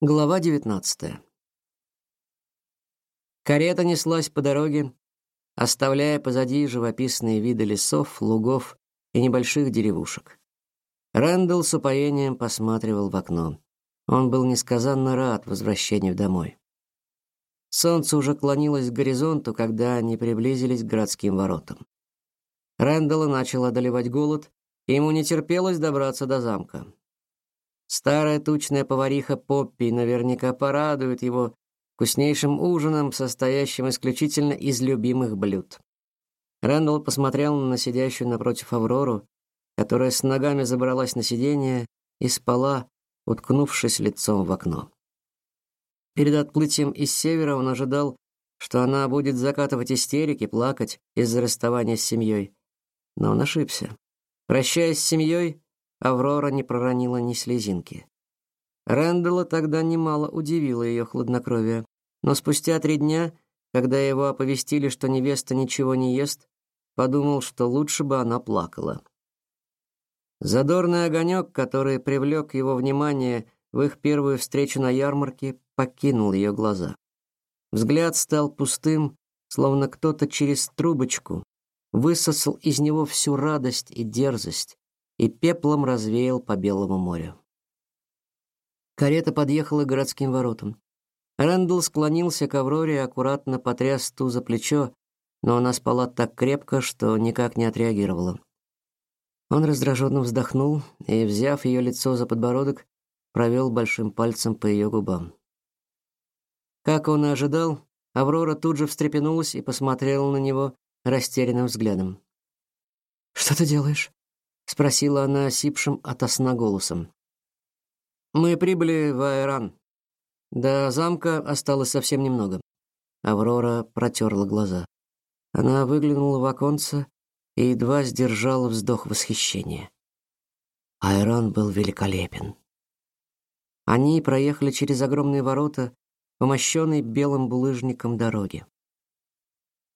Глава 19. Карета неслась по дороге, оставляя позади живописные виды лесов, лугов и небольших деревушек. Рэндалл с упоением посматривал в окно. Он был несказанно рад возвращению домой. Солнце уже клонилось к горизонту, когда они приблизились к городским воротам. Рэндалла начал одолевать голод, и ему не терпелось добраться до замка. Старая тучная повариха Поппи наверняка порадует его вкуснейшим ужином, состоящим исключительно из любимых блюд. Рэндалл посмотрел на сидящую напротив Аврору, которая с ногами забралась на сиденье и спала, уткнувшись лицом в окно. Перед отплытием из севера он ожидал, что она будет закатывать истерики, плакать из-за расставания с семьей. Но он ошибся. Прощаясь с семьей, Аврора не проронила ни слезинки. Рэндалла тогда немало удивило ее хладнокровие, но спустя три дня, когда его оповестили, что невеста ничего не ест, подумал, что лучше бы она плакала. Задорный огонек, который привлек его внимание в их первую встречу на ярмарке, покинул ее глаза. Взгляд стал пустым, словно кто-то через трубочку высосал из него всю радость и дерзость и пеплом развеял по белому морю. Карета подъехала к городским воротам. Рэндалл склонился к Авроре и аккуратно потряс ту за плечо, но она спала так крепко, что никак не отреагировала. Он раздраженно вздохнул и, взяв ее лицо за подбородок, провел большим пальцем по ее губам. Как он и ожидал, Аврора тут же встрепенулась и посмотрела на него растерянным взглядом. «Что ты делаешь?» — спросила она осипшим ото сна голосом. «Мы прибыли в Айран. До замка осталось совсем немного». Аврора протерла глаза. Она выглянула в оконце и едва сдержала вздох восхищения. Айран был великолепен. Они проехали через огромные ворота по мощенной белым булыжником дороге.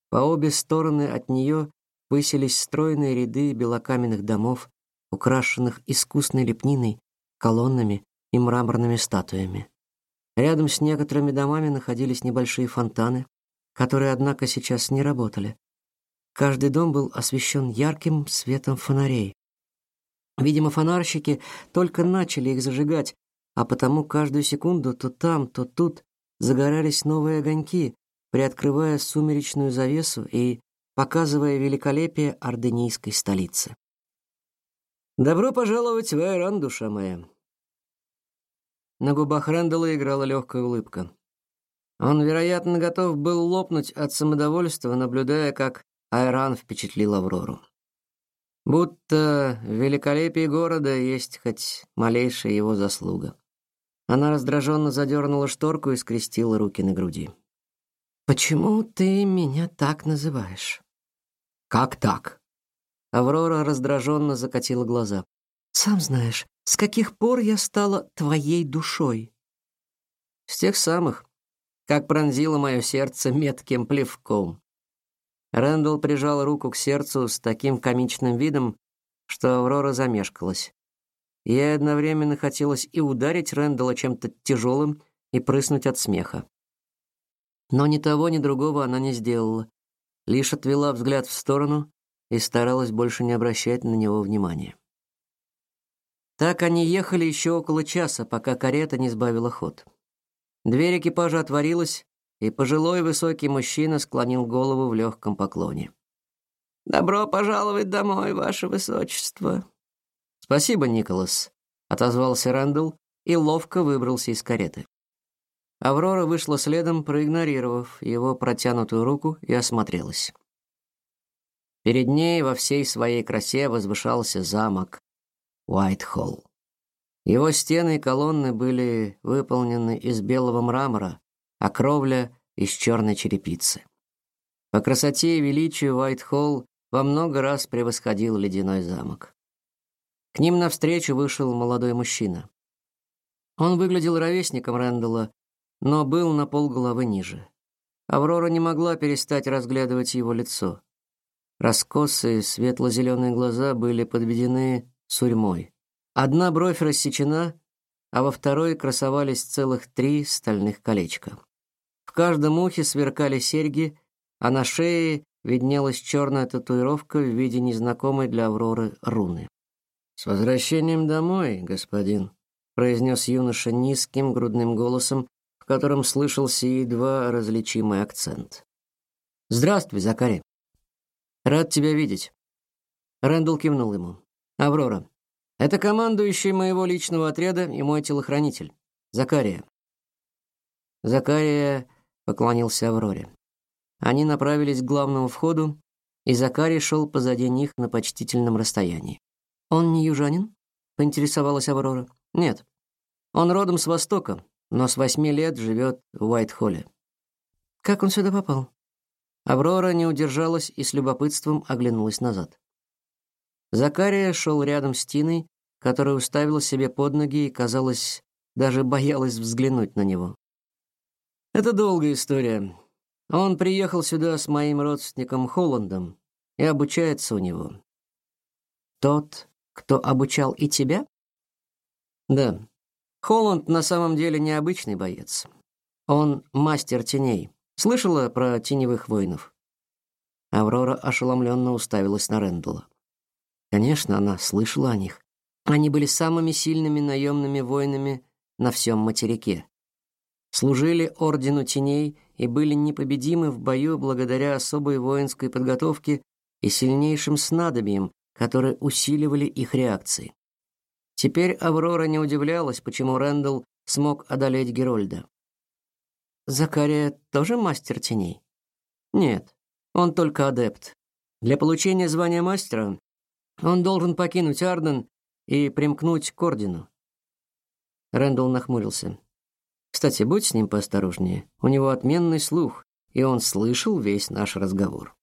По обе стороны от нее высились стройные ряды белокаменных домов, украшенных искусной лепниной, колоннами и мраморными статуями. Рядом с некоторыми домами находились небольшие фонтаны, которые, однако, сейчас не работали. Каждый дом был освещен ярким светом фонарей. Видимо, фонарщики только начали их зажигать, а потому каждую секунду то там, то тут загорались новые огоньки, приоткрывая сумеречную завесу и показывая великолепие орденийской столицы. Добро пожаловать в Айран, душа моя. На губах Рэндалла играла легкая улыбка. Он, вероятно, готов был лопнуть от самодовольства, наблюдая, как Айран впечатлил Аврору. Будто в великолепии города есть хоть малейшая его заслуга. Она раздраженно задернула шторку и скрестила руки на груди. Почему ты меня так называешь? Как так? Аврора раздраженно закатила глаза. Сам знаешь, с каких пор я стала твоей душой? С тех самых, как пронзило мое сердце метким плевком. Рэндалл прижал руку к сердцу с таким комичным видом, что Аврора замешкалась. Ей одновременно хотелось и ударить Рэндалла чем-то тяжелым, и прыснуть от смеха. Но ни того, ни другого она не сделала, лишь отвела взгляд в сторону и старалась больше не обращать на него внимания. Так они ехали еще около часа, пока карета не сбавила ход. Дверь экипажа отворилась, и пожилой высокий мужчина склонил голову в легком поклоне. Добро пожаловать домой, ваше высочество. Спасибо, Николас, отозвался Рэндалл и ловко выбрался из кареты. Аврора вышла следом, проигнорировав его протянутую руку, и осмотрелась. Перед ней во всей своей красе возвышался замок Уайтхолл. Его стены и колонны были выполнены из белого мрамора, а кровля из черной черепицы. По красоте и величию Уайтхолл во много раз превосходил ледяной замок. К ним навстречу вышел молодой мужчина. Он выглядел ровесником Рэндалла, но был на полголовы ниже. Аврора не могла перестать разглядывать его лицо. Раскосые светло-зеленые глаза были подведены сурьмой. Одна бровь рассечена, а во второй красовались целых три стальных колечка. В каждом ухе сверкали серьги, а на шее виднелась черная татуировка в виде незнакомой для Авроры руны. С возвращением домой, господин, произнес юноша низким грудным голосом, в котором слышался едва различимый акцент. Здравствуй, Закари. Рад тебя видеть. Рэндалл кивнул ему. Аврора, это командующий моего личного отряда и мой телохранитель, Закария. Закария поклонился Авроре. Они направились к главному входу, и Закарий шел позади них на почтительном расстоянии. Он не южанин? поинтересовалась Аврора. Нет. Он родом с Востока, но с восьми лет живет в Уайт-Холле. Как он сюда попал? Аврора не удержалась и с любопытством оглянулась назад. Закария шел рядом с Тиной, которая уставила себе под ноги и, казалось, даже боялась взглянуть на него. Это долгая история. Он приехал сюда с моим родственником Холландом и обучается у него. Тот, кто обучал и тебя? Да. Холланд на самом деле необычный боец. Он мастер теней. Слышала про теневых воинов? Аврора ошеломленно уставилась на Рендела. Конечно, она слышала о них. Они были самыми сильными наемными воинами на всем материке. Служили ордену теней и были непобедимы в бою благодаря особой воинской подготовке и сильнейшим снадобьям, которые усиливали их реакции. Теперь Аврора не удивлялась, почему Рэндалл смог одолеть Герольда. Закария тоже мастер теней? Нет, он только адепт. Для получения звания мастера он должен покинуть Арден и примкнуть к ордену. Рэндалл нахмурился. Кстати, будь с ним поосторожнее. У него отменный слух, и он слышал весь наш разговор.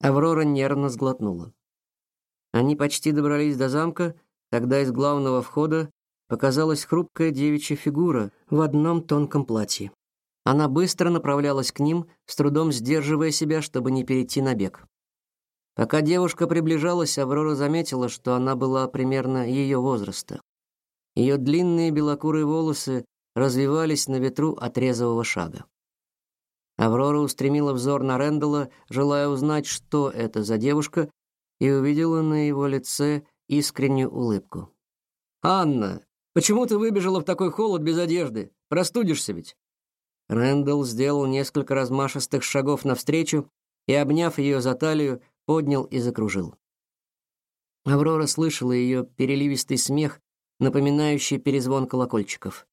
Аврора нервно сглотнула. Они почти добрались до замка, когда из главного входа показалась хрупкая девичья фигура в одном тонком платье. Она быстро направлялась к ним, с трудом сдерживая себя, чтобы не перейти на бег. Пока девушка приближалась, Аврора заметила, что она была примерно ее возраста. Ее длинные белокурые волосы развивались на ветру от резвого шага. Аврора устремила взор на Рендела, желая узнать, что это за девушка, и увидела на его лице искреннюю улыбку. Анна, почему ты выбежала в такой холод без одежды? Простудишься ведь. Рэндалл сделал несколько размашистых шагов навстречу и, обняв ее за талию, поднял и закружил. Аврора слышала ее переливистый смех, напоминающий перезвон колокольчиков.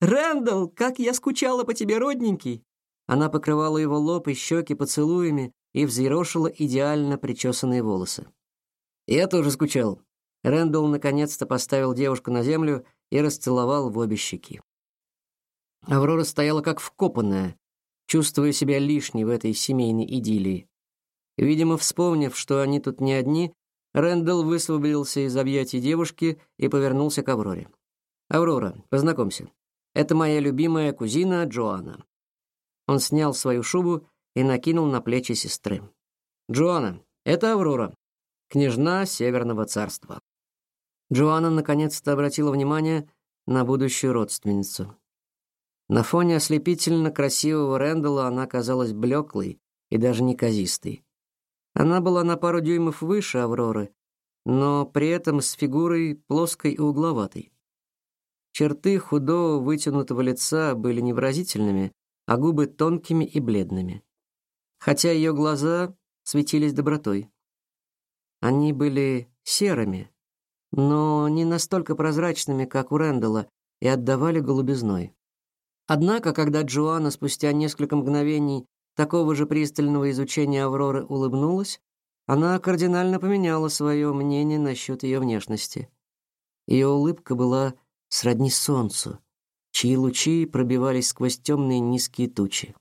Рэндалл, как я скучала по тебе, родненький. Она покрывала его лоб и щеки поцелуями, и взъерошила идеально причесанные волосы. Я тоже скучал. Рэндалл наконец-то поставил девушку на землю и расцеловал в обе щеки. Аврора стояла как вкопанная, чувствуя себя лишней в этой семейной идиллии. Видимо, вспомнив, что они тут не одни, Рэндалл высвободился из объятий девушки и повернулся к Авроре. Аврора, познакомься. Это моя любимая кузина Джоанна. Он снял свою шубу и накинул на плечи сестры. Джоанна, это Аврора, княжна Северного царства. Джоанна наконец-то обратила внимание на будущую родственницу. На фоне ослепительно красивого Рэндала она казалась блеклой и даже неказистой. Она была на пару дюймов выше Авроры, но при этом с фигурой плоской и угловатой. Черты худого вытянутого лица были невыразительными, а губы тонкими и бледными хотя ее глаза светились добротой. Они были серыми, но не настолько прозрачными, как у Рэндала, и отдавали голубизной. Однако, когда Джоанна спустя несколько мгновений такого же пристального изучения Авроры улыбнулась, она кардинально поменяла свое мнение насчет ее внешности. Ее улыбка была сродни солнцу, чьи лучи пробивались сквозь темные низкие тучи.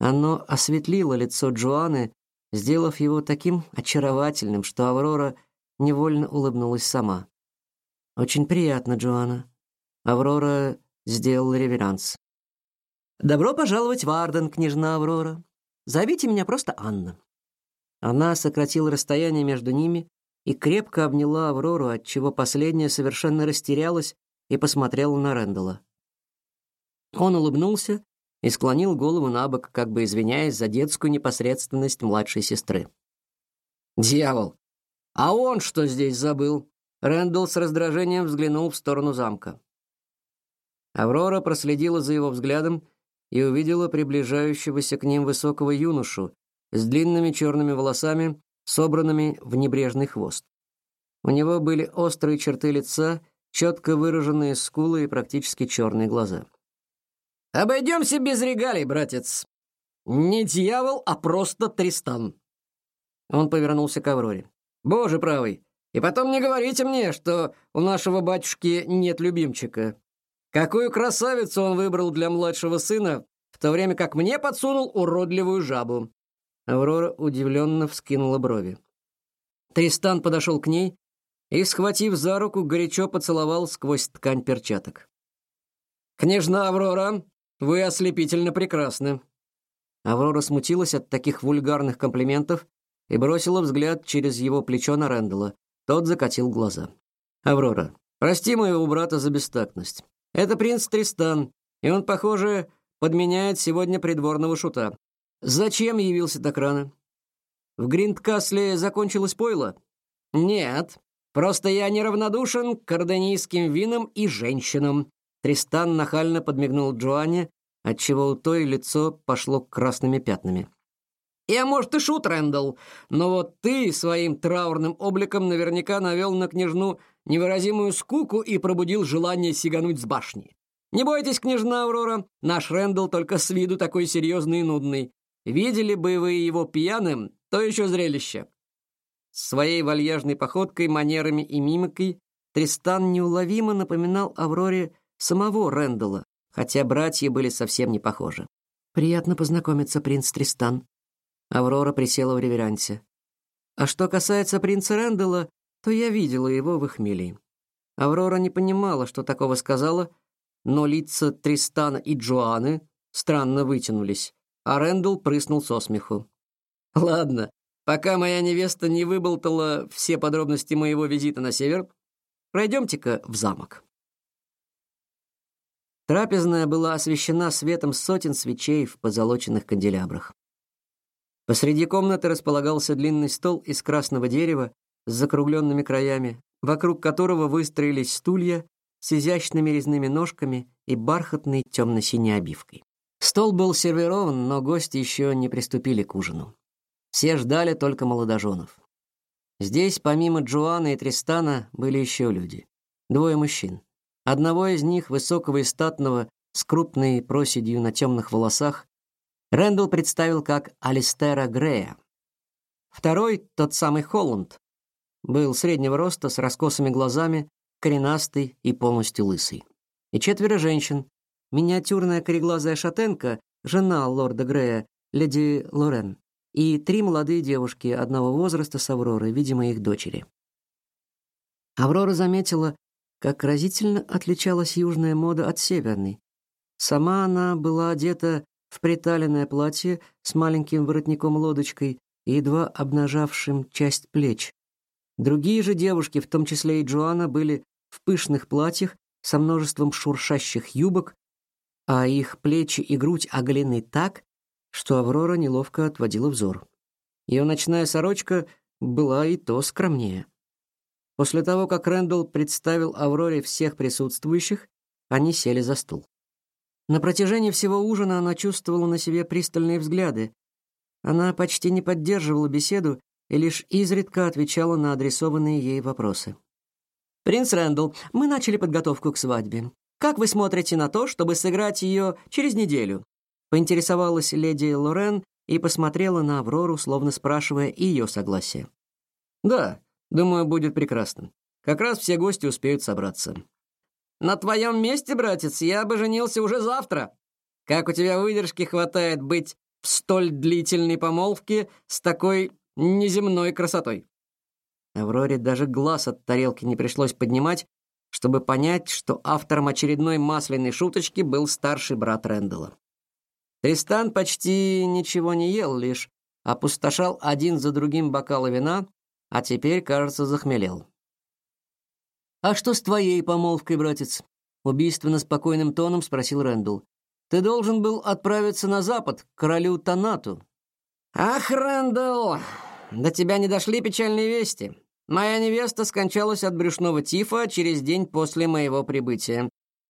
Оно осветлило лицо Джоанны, сделав его таким очаровательным, что Аврора невольно улыбнулась сама. Очень приятно, Джоанна. Аврора сделала реверанс. Добро пожаловать в Арден, княжна Аврора. Зовите меня просто Анна. Она сократила расстояние между ними и крепко обняла Аврору, отчего последняя совершенно растерялась и посмотрела на Рэндала. Он улыбнулся и склонил голову на бок, как бы извиняясь за детскую непосредственность младшей сестры. «Дьявол! А он что здесь забыл?» Рэндалл с раздражением взглянул в сторону замка. Аврора проследила за его взглядом и увидела приближающегося к ним высокого юношу с длинными черными волосами, собранными в небрежный хвост. У него были острые черты лица, четко выраженные скулы и практически черные глаза. Обойдемся без регалий, братец. Не дьявол, а просто Тристан. Он повернулся к Авроре. Боже правый, и потом не говорите мне, что у нашего батюшки нет любимчика. Какую красавицу он выбрал для младшего сына, в то время как мне подсунул уродливую жабу. Аврора удивленно вскинула брови. Тристан подошел к ней и, схватив за руку, горячо поцеловал сквозь ткань перчаток. «Княжна Аврора, вы ослепительно прекрасны». Аврора смутилась от таких вульгарных комплиментов и бросила взгляд через его плечо на Рэндала. Тот закатил глаза. «Аврора, прости моего брата за бестактность. Это принц Тристан, и он, похоже, подменяет сегодня придворного шута. Зачем явился так рано? В Гриндкасле закончилось пойло? Нет, просто я неравнодушен к карденийским винам и женщинам. Тристан нахально подмигнул Джоанне, отчего у той лицо пошло красными пятнами. Я, может, и шут, Рэндалл, но вот ты своим траурным обликом наверняка навел на княжну невыразимую скуку и пробудил желание сигануть с башни. Не бойтесь, княжна Аврора, наш Рэндалл только с виду такой серьезный и нудный. Видели бы вы его пьяным, то еще зрелище. Своей вальяжной походкой, манерами и мимикой Тристан неуловимо напоминал Авроре самого Рэндалла, хотя братья были совсем не похожи. «Приятно познакомиться, принц Тристан». Аврора присела в реверансе. «А что касается принца Рэндалла, то я видела его в Эхмелии». Аврора не понимала, что такого сказала, но лица Тристана и Джоаны странно вытянулись, а Рэндалл прыснул со смеху. «Ладно, пока моя невеста не выболтала все подробности моего визита на север, пройдемте-ка в замок». Трапезная была освещена светом сотен свечей в позолоченных канделябрах. Посреди комнаты располагался длинный стол из красного дерева с закругленными краями, вокруг которого выстроились стулья с изящными резными ножками и бархатной темно-синей обивкой. Стол был сервирован, но гости еще не приступили к ужину. Все ждали только молодоженов. Здесь, помимо Джоана и Тристана, были еще люди. Двое мужчин. Одного из них, высокого и статного, с крупной проседью на темных волосах, Рэндалл представил как Алистера Грея. Второй, тот самый Холланд, был среднего роста, с раскосыми глазами, коренастый и полностью лысый. И четверо женщин. Миниатюрная кореглазая шатенка, жена лорда Грея, леди Лорен, и три молодые девушки одного возраста с Авророй, видимо, их дочери. Аврора заметила, как разительно отличалась южная мода от северной. Сама она была одета в приталенное платье с маленьким воротником-лодочкой и едва обнажавшим часть плеч. Другие же девушки, в том числе и Джоанна, были в пышных платьях со множеством шуршащих юбок, а их плечи и грудь оголены так, что Аврора неловко отводила взор. Ее ночная сорочка была и то скромнее. После того, как Рэндалл представил Авроре всех присутствующих, они сели за стол. На протяжении всего ужина она чувствовала на себе пристальные взгляды. Она почти не поддерживала беседу и лишь изредка отвечала на адресованные ей вопросы. «Принц Рэндалл, мы начали подготовку к свадьбе. Как вы смотрите на то, чтобы сыграть ее через неделю?» Поинтересовалась леди Лорен и посмотрела на Аврору, словно спрашивая ее согласие. «Да, думаю, будет прекрасно. Как раз все гости успеют собраться. На твоем месте, братец, я бы женился уже завтра. Как у тебя выдержки хватает быть в столь длительной помолвке с такой неземной красотой?» Авроре даже глаз от тарелки не пришлось поднимать, чтобы понять, что автором очередной масляной шуточки был старший брат Рэндалла. Тристан почти ничего не ел, лишь опустошал один за другим бокалы вина, а теперь, кажется, захмелел. «А что с твоей помолвкой, братец? убийственно спокойным тоном спросил Рэндалл. Ты должен был отправиться на запад к королю Танату. Ах, Рэндалл, до тебя не дошли печальные вести. Моя невеста скончалась от брюшного тифа через день после моего прибытия.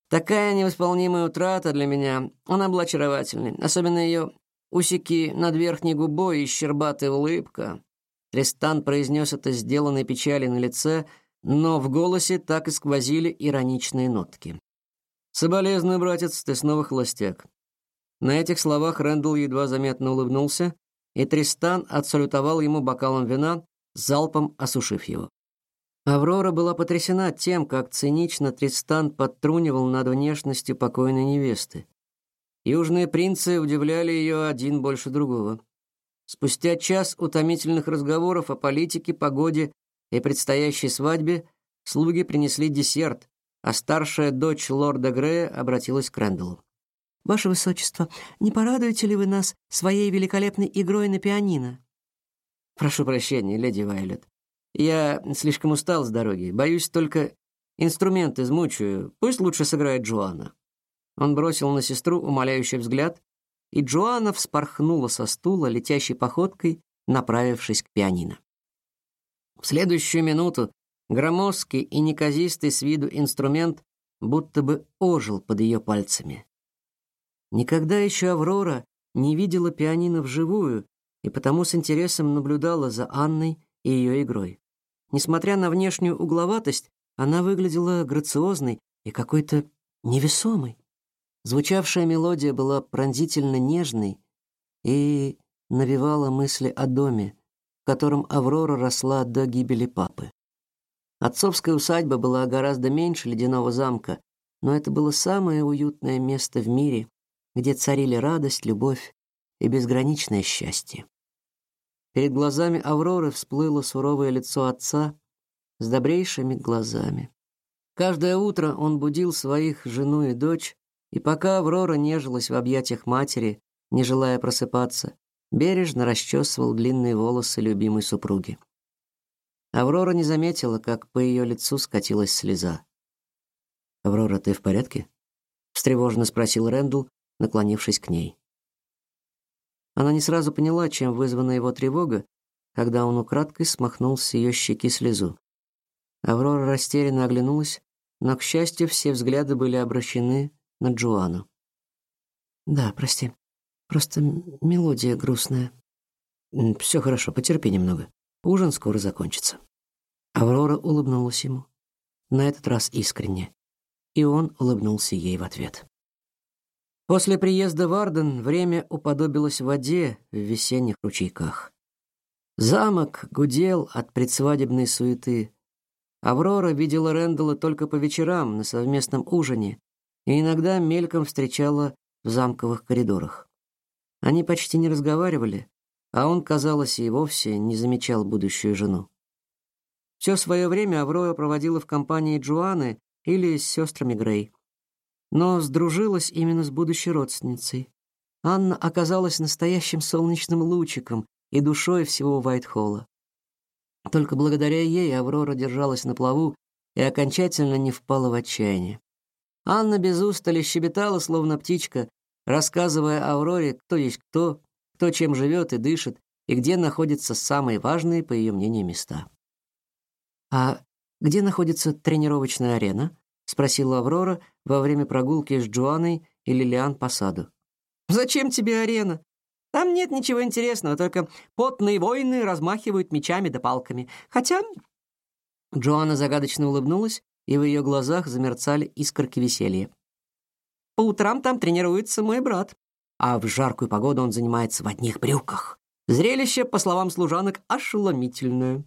Такая невосполнимая утрата для меня. Она была очаровательной, особенно ее усики над верхней губой и щербатая улыбка. Тристан произнес это сделанной печали на лице, но в голосе так и сквозили ироничные нотки. «Соболезную, братец, ты снова холостяк». На этих словах Рэндалл едва заметно улыбнулся, и Тристан отсалютовал ему бокалом вина, залпом осушив его. Аврора была потрясена тем, как цинично Тристан подтрунивал над внешностью покойной невесты. Южные принцы удивляли ее один больше другого. Спустя час утомительных разговоров о политике, погоде и предстоящей свадьбе слуги принесли десерт, а старшая дочь лорда Грея обратилась к Рэндаллу. «Ваше высочество, не порадуете ли вы нас своей великолепной игрой на пианино?» «Прошу прощения, леди Вайлет. Я слишком устал с дороги. Боюсь, только инструмент измучаю. Пусть лучше сыграет Джоанна». Он бросил на сестру умоляющий взгляд, и Джоанна вспорхнула со стула летящей походкой, направившись к пианино. В следующую минуту громоздкий и неказистый с виду инструмент будто бы ожил под ее пальцами. Никогда еще Аврора не видела пианино вживую и потому с интересом наблюдала за Анной и ее игрой. Несмотря на внешнюю угловатость, она выглядела грациозной и какой-то невесомой. Звучавшая мелодия была пронзительно нежной и навевала мысли о доме, в котором Аврора росла до гибели папы. Отцовская усадьба была гораздо меньше ледяного замка, но это было самое уютное место в мире, где царили радость, любовь и безграничное счастье. Перед глазами Авроры всплыло суровое лицо отца с добрейшими глазами. Каждое утро он будил своих жену и дочь и пока Аврора нежилась в объятиях матери, не желая просыпаться, бережно расчесывал длинные волосы любимой супруги. Аврора не заметила, как по ее лицу скатилась слеза. «Аврора, ты в порядке?» — встревоженно спросил Рэндалл, наклонившись к ней. Она не сразу поняла, чем вызвана его тревога, когда он украдкой смахнул с ее щеки слезу. Аврора растерянно оглянулась, но, к счастью, все взгляды были обращены на Джоанну. Да, прости. Просто мелодия грустная. Все хорошо, потерпи немного. Ужин скоро закончится. Аврора улыбнулась ему, на этот раз искренне, и он улыбнулся ей в ответ. После приезда в Арден время уподобилось воде в весенних ручейках. Замок гудел от предсвадебной суеты. Аврора видела Рэндалла только по вечерам на совместном ужине, и иногда мельком встречала в замковых коридорах. Они почти не разговаривали, а он, казалось, и вовсе не замечал будущую жену. Все свое время Аврора проводила в компании Джоанны или с сестрами Грей. Но сдружилась именно с будущей родственницей. Анна оказалась настоящим солнечным лучиком и душой всего Вайтхолла. Только благодаря ей Аврора держалась на плаву и окончательно не впала в отчаяние. Анна без устали щебетала, словно птичка, рассказывая Авроре, кто есть кто, кто чем живет и дышит, и где находятся самые важные, по ее мнению, места. «А где находится тренировочная арена?» — спросила Аврора во время прогулки с Джоанной и Лилиан по саду. «Зачем тебе арена? Там нет ничего интересного, только потные воины размахивают мечами да палками. Хотя...» Джоанна загадочно улыбнулась и в ее глазах замерцали искорки веселья. По утрам там тренируется мой брат, а в жаркую погоду он занимается в одних брюках. Зрелище, по словам служанок, ошеломительное.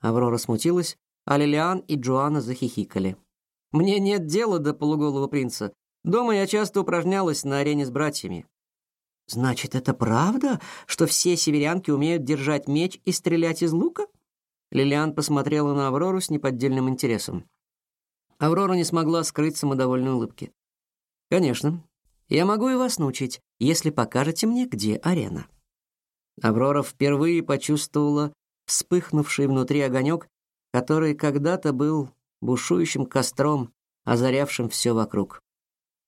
Аврора смутилась, а Лилиан и Джоанна захихикали. Мне нет дела до полуголого принца. Дома я часто упражнялась на арене с братьями. Значит, это правда, что все северянки умеют держать меч и стрелять из лука? Лилиан посмотрела на Аврору с неподдельным интересом. Аврора не смогла скрыть самодовольной улыбки. Конечно, я могу и вас научить, если покажете мне, где арена. Аврора впервые почувствовала вспыхнувший внутри огонек, который когда-то был бушующим костром озарявшим все вокруг.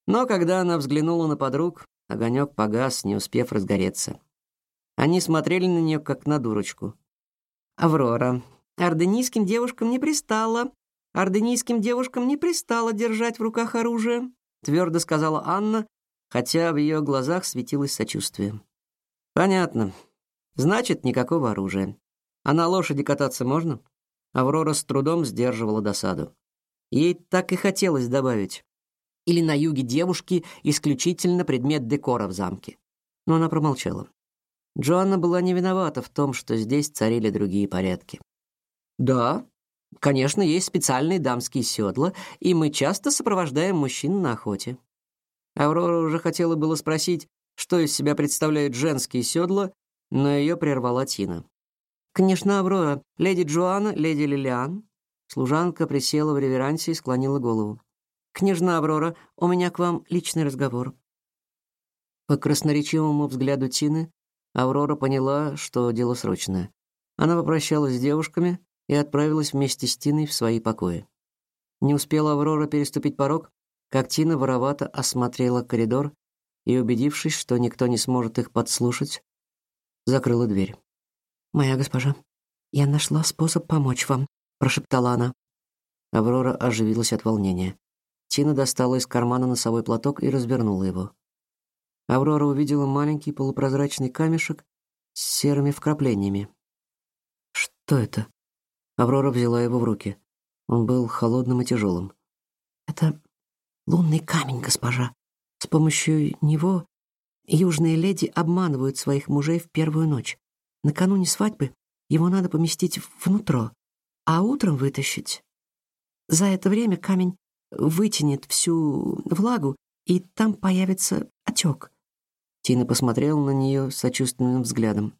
Но когда она взглянула на подруг, огонек погас, не успев разгореться. Они смотрели на нее как на дурочку. Аврора, орденийским девушкам не пристало, орденийским девушкам не пристало держать в руках оружие, твердо сказала Анна, хотя в ее глазах светилось сочувствие. Понятно. Значит, никакого оружия. А на лошади кататься можно? Аврора с трудом сдерживала досаду. Ей так и хотелось добавить: или на юге девушки исключительно предмет декора в замке. Но она промолчала. Джоанна была не виновата в том, что здесь царили другие порядки. Да, конечно, есть специальные дамские седла, и мы часто сопровождаем мужчин на охоте. Аврора уже хотела было спросить, что из себя представляют женские седла, но ее прервала Тина. Конечно, Аврора, леди Джоанна, леди Лилиан. Служанка присела в реверансе и склонила голову. Княжна Аврора, у меня к вам личный разговор. По красноречивому взгляду Тины Аврора поняла, что дело срочное. Она попрощалась с девушками и отправилась вместе с Тиной в свои покои. Не успела Аврора переступить порог, как Тина воровато осмотрела коридор и, убедившись, что никто не сможет их подслушать, закрыла дверь. «Моя госпожа, я нашла способ помочь вам», — прошептала она. Аврора оживилась от волнения. Тина достала из кармана носовой платок и развернула его. Аврора увидела маленький полупрозрачный камешек с серыми вкраплениями. Что это? Аврора взяла его в руки. Он был холодным и тяжелым. Это лунный камень, госпожа. С помощью него южные леди обманывают своих мужей в первую ночь. Накануне свадьбы его надо поместить внутрь, а утром вытащить. За это время камень вытянет всю влагу, и там появится отек. Тина посмотрела на нее сочувственным взглядом.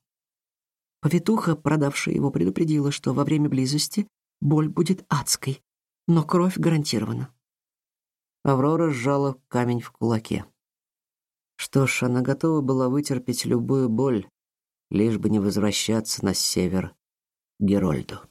Повитуха, продавшая его, предупредила, что во время близости боль будет адской, но кровь гарантирована. Аврора сжала камень в кулаке. Что ж, она готова была вытерпеть любую боль, лишь бы не возвращаться на север Герольду.